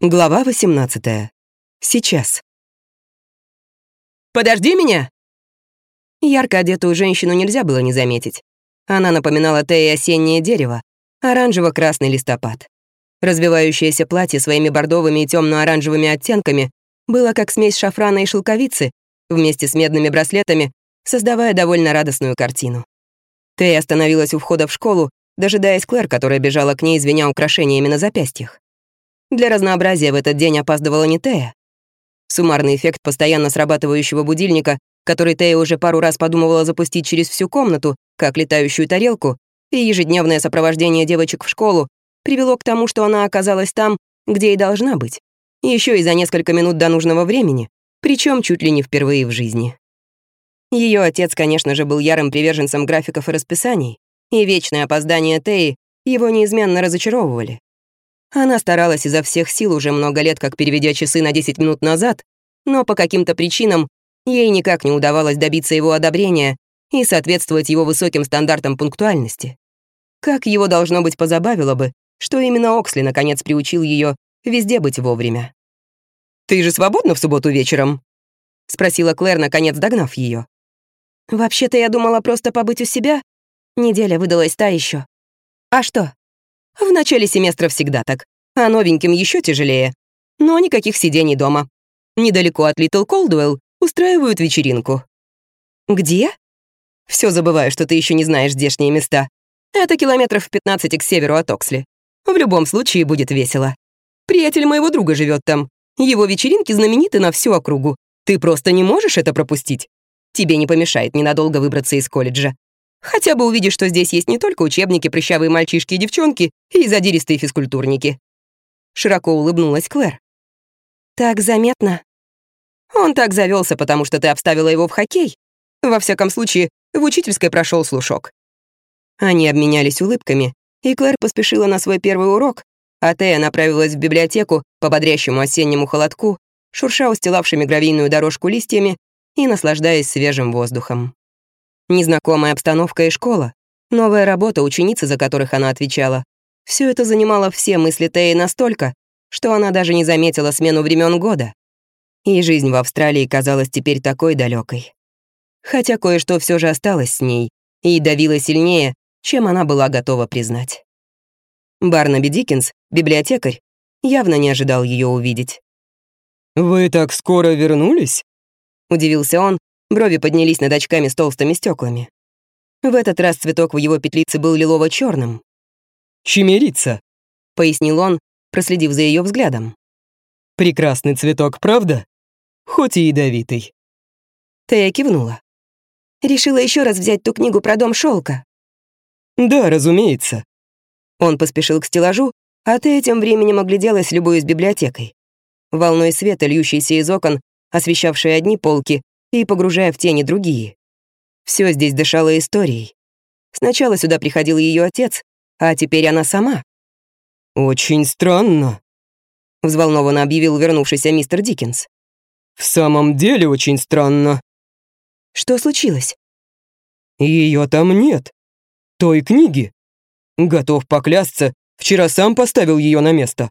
Глава 18. Сейчас. «Подожди меня!» Ярко одетую женщину нельзя было не заметить. Она напоминала Теи осеннее дерево, оранжево-красный листопад. Развивающееся платье своими бордовыми и темно оранжевыми оттенками было как смесь шафрана и шелковицы, вместе с медными браслетами, создавая довольно радостную картину. Тея остановилась у входа в школу, дожидаясь Клэр, которая бежала к ней, звеня украшениями на запястьях. Для разнообразия в этот день опаздывала не Тея. Суммарный эффект постоянно срабатывающего будильника, который Тея уже пару раз подумывала запустить через всю комнату, как летающую тарелку, и ежедневное сопровождение девочек в школу привело к тому, что она оказалась там, где и должна быть. Еще и за несколько минут до нужного времени, причем чуть ли не впервые в жизни. Ее отец, конечно же, был ярым приверженцем графиков и расписаний, и вечное опоздание Теи его неизменно разочаровывали. Она старалась изо всех сил уже много лет, как переведя часы на 10 минут назад, но по каким-то причинам ей никак не удавалось добиться его одобрения и соответствовать его высоким стандартам пунктуальности. Как его, должно быть, позабавило бы, что именно Оксли наконец приучил ее везде быть вовремя. «Ты же свободна в субботу вечером?» — спросила Клэр, наконец догнав ее. «Вообще-то я думала просто побыть у себя. Неделя выдалась та еще. А что?» В начале семестра всегда так, а новеньким еще тяжелее. Но никаких сидений дома. Недалеко от Литл Колдуэлл устраивают вечеринку. Где? Все забываю, что ты еще не знаешь здешние места. Это километров в 15 к северу от Оксли. В любом случае будет весело. Приятель моего друга живет там. Его вечеринки знамениты на всю округу. Ты просто не можешь это пропустить. Тебе не помешает ненадолго выбраться из колледжа. Хотя бы увидишь, что здесь есть не только учебники, прыщавые мальчишки и девчонки, и задиристые физкультурники. Широко улыбнулась Клэр. Так заметно. Он так завелся, потому что ты обставила его в хоккей. Во всяком случае, в учительской прошел слушок. Они обменялись улыбками, и Клэр поспешила на свой первый урок, а Тея направилась в библиотеку по бодрящему осеннему холодку, шурша устилавшими гравийную дорожку листьями и наслаждаясь свежим воздухом. Незнакомая обстановка и школа, новая работа, ученицы, за которых она отвечала. Все это занимало все мысли Теи настолько, что она даже не заметила смену времен года. И жизнь в Австралии казалась теперь такой далекой. Хотя кое-что все же осталось с ней и давило сильнее, чем она была готова признать. Барнаби Диккенс, библиотекарь, явно не ожидал ее увидеть. «Вы так скоро вернулись?» — удивился он, Брови поднялись над очками с толстыми стеклами. В этот раз цветок в его петлице был лилово черным «Чимерица», — пояснил он, проследив за ее взглядом. «Прекрасный цветок, правда? Хоть и ядовитый». Тея кивнула. Решила еще раз взять ту книгу про дом шелка. «Да, разумеется». Он поспешил к стеллажу, а Тея тем временем огляделась, любуясь библиотекой. Волной света, льющейся из окон, освещавшей одни полки, и погружая в тени другие. Все здесь дышало историей. Сначала сюда приходил ее отец, а теперь она сама. «Очень странно», — взволнованно объявил вернувшийся мистер Диккенс. «В самом деле очень странно». «Что случилось?» Ее там нет. Той книги. Готов поклясться, вчера сам поставил ее на место».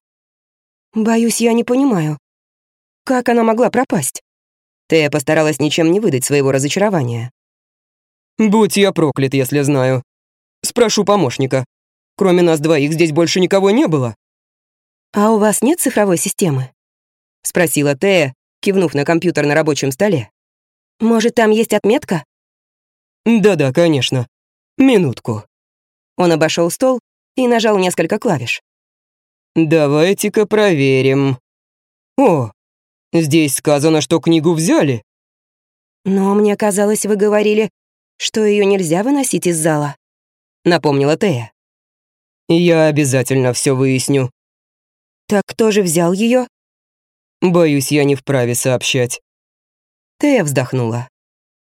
«Боюсь, я не понимаю. Как она могла пропасть?» Тея постаралась ничем не выдать своего разочарования. «Будь я проклят, если знаю. Спрошу помощника. Кроме нас двоих здесь больше никого не было». «А у вас нет цифровой системы?» — спросила Тея, кивнув на компьютер на рабочем столе. «Может, там есть отметка?» «Да-да, конечно. Минутку». Он обошел стол и нажал несколько клавиш. «Давайте-ка проверим. О, Здесь сказано, что книгу взяли». «Но мне казалось, вы говорили, что ее нельзя выносить из зала», — напомнила Тея. «Я обязательно все выясню». «Так кто же взял ее? «Боюсь, я не вправе сообщать». Тея вздохнула.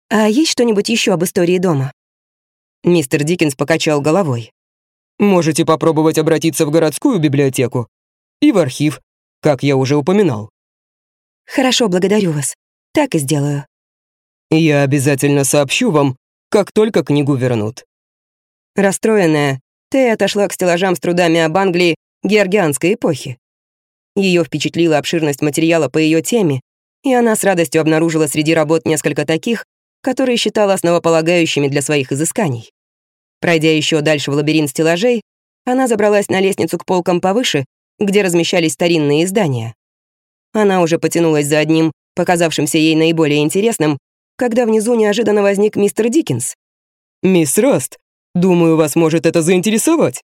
«А есть что-нибудь еще об истории дома?» Мистер Диккенс покачал головой. «Можете попробовать обратиться в городскую библиотеку и в архив, как я уже упоминал. «Хорошо, благодарю вас. Так и сделаю». «Я обязательно сообщу вам, как только книгу вернут». Расстроенная, Тея отошла к стеллажам с трудами об Англии георгианской эпохи. Ее впечатлила обширность материала по ее теме, и она с радостью обнаружила среди работ несколько таких, которые считала основополагающими для своих изысканий. Пройдя еще дальше в лабиринт стеллажей, она забралась на лестницу к полкам повыше, где размещались старинные издания. Она уже потянулась за одним, показавшимся ей наиболее интересным, когда внизу неожиданно возник мистер Диккенс. «Мисс Раст, думаю, вас может это заинтересовать»,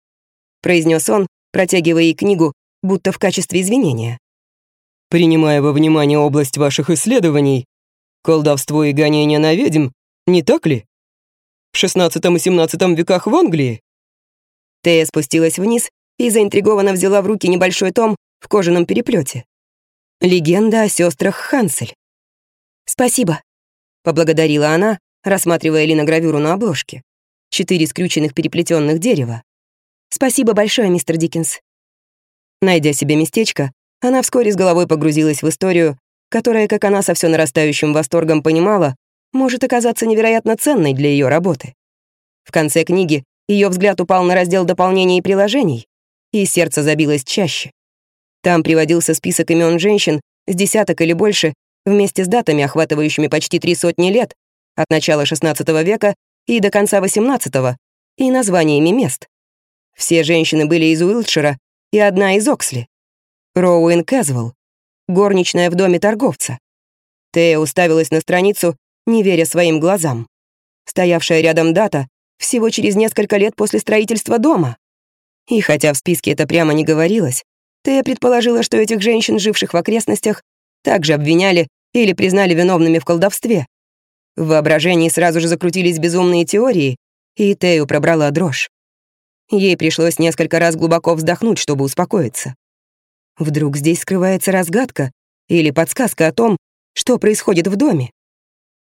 произнес он, протягивая ей книгу, будто в качестве извинения. «Принимая во внимание область ваших исследований, колдовство и гонение на ведьм, не так ли? В 16 и 17 веках в Англии?» Тея спустилась вниз и заинтригованно взяла в руки небольшой том в кожаном переплете. Легенда о сестрах Хансель. «Спасибо», — поблагодарила она, рассматривая линогравюру на обложке. Четыре скрюченных переплетенных дерева. «Спасибо большое, мистер Диккенс». Найдя себе местечко, она вскоре с головой погрузилась в историю, которая, как она со все нарастающим восторгом понимала, может оказаться невероятно ценной для ее работы. В конце книги ее взгляд упал на раздел дополнений и приложений, и сердце забилось чаще. Там приводился список имен женщин с десяток или больше, вместе с датами, охватывающими почти три сотни лет, от начала XVI века и до конца XVIII, и названиями мест. Все женщины были из Уилтшира и одна из Оксли. Роуэн Кэзвелл, горничная в доме торговца. Тея уставилась на страницу, не веря своим глазам. Стоявшая рядом дата всего через несколько лет после строительства дома. И хотя в списке это прямо не говорилось, Тея предположила, что этих женщин, живших в окрестностях, также обвиняли или признали виновными в колдовстве. В воображении сразу же закрутились безумные теории, и Тею пробрала дрожь. Ей пришлось несколько раз глубоко вздохнуть, чтобы успокоиться. Вдруг здесь скрывается разгадка или подсказка о том, что происходит в доме.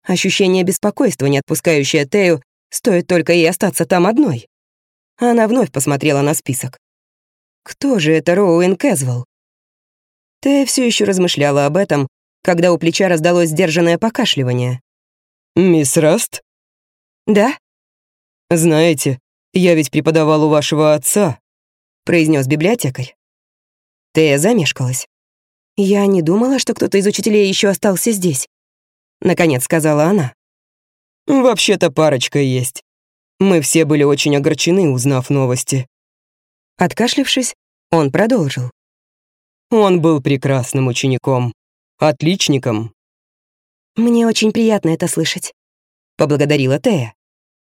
Ощущение беспокойства, не отпускающее Тею, стоит только ей остаться там одной. Она вновь посмотрела на список. Кто же это Роуэн Кэзвелл? Тея все еще размышляла об этом, когда у плеча раздалось сдержанное покашливание. «Мисс Раст?» «Да?» «Знаете, я ведь преподавал у вашего отца», — произнес библиотекарь. Тея замешкалась. «Я не думала, что кто-то из учителей еще остался здесь», — наконец сказала она. «Вообще-то парочка есть. Мы все были очень огорчены, узнав новости». Откашлившись, он продолжил. Он был прекрасным учеником, отличником. «Мне очень приятно это слышать», — поблагодарила Тея.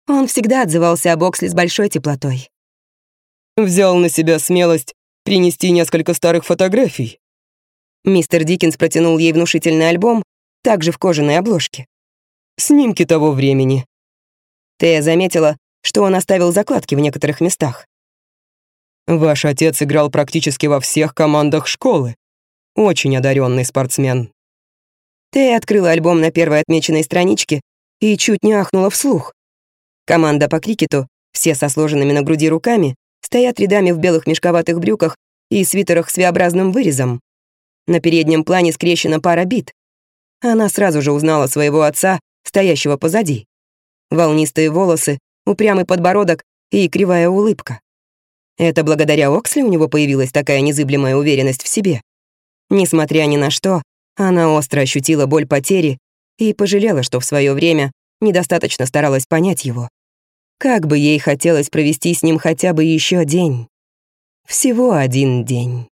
Он всегда отзывался об Оксли с большой теплотой. Взял на себя смелость принести несколько старых фотографий. Мистер Диккенс протянул ей внушительный альбом, также в кожаной обложке. Снимки того времени. Тея заметила, что он оставил закладки в некоторых местах. Ваш отец играл практически во всех командах школы. Очень одаренный спортсмен. Тея открыла альбом на первой отмеченной страничке и чуть не ахнула вслух. Команда по крикету, все со сложенными на груди руками, стоят рядами в белых мешковатых брюках и свитерах с V-образным вырезом. На переднем плане скрещена пара бит. Она сразу же узнала своего отца, стоящего позади. Волнистые волосы, упрямый подбородок и кривая улыбка. Это благодаря Оксли у него появилась такая незыблемая уверенность в себе. Несмотря ни на что, она остро ощутила боль потери и пожалела, что в свое время недостаточно старалась понять его. Как бы ей хотелось провести с ним хотя бы еще день. Всего один день.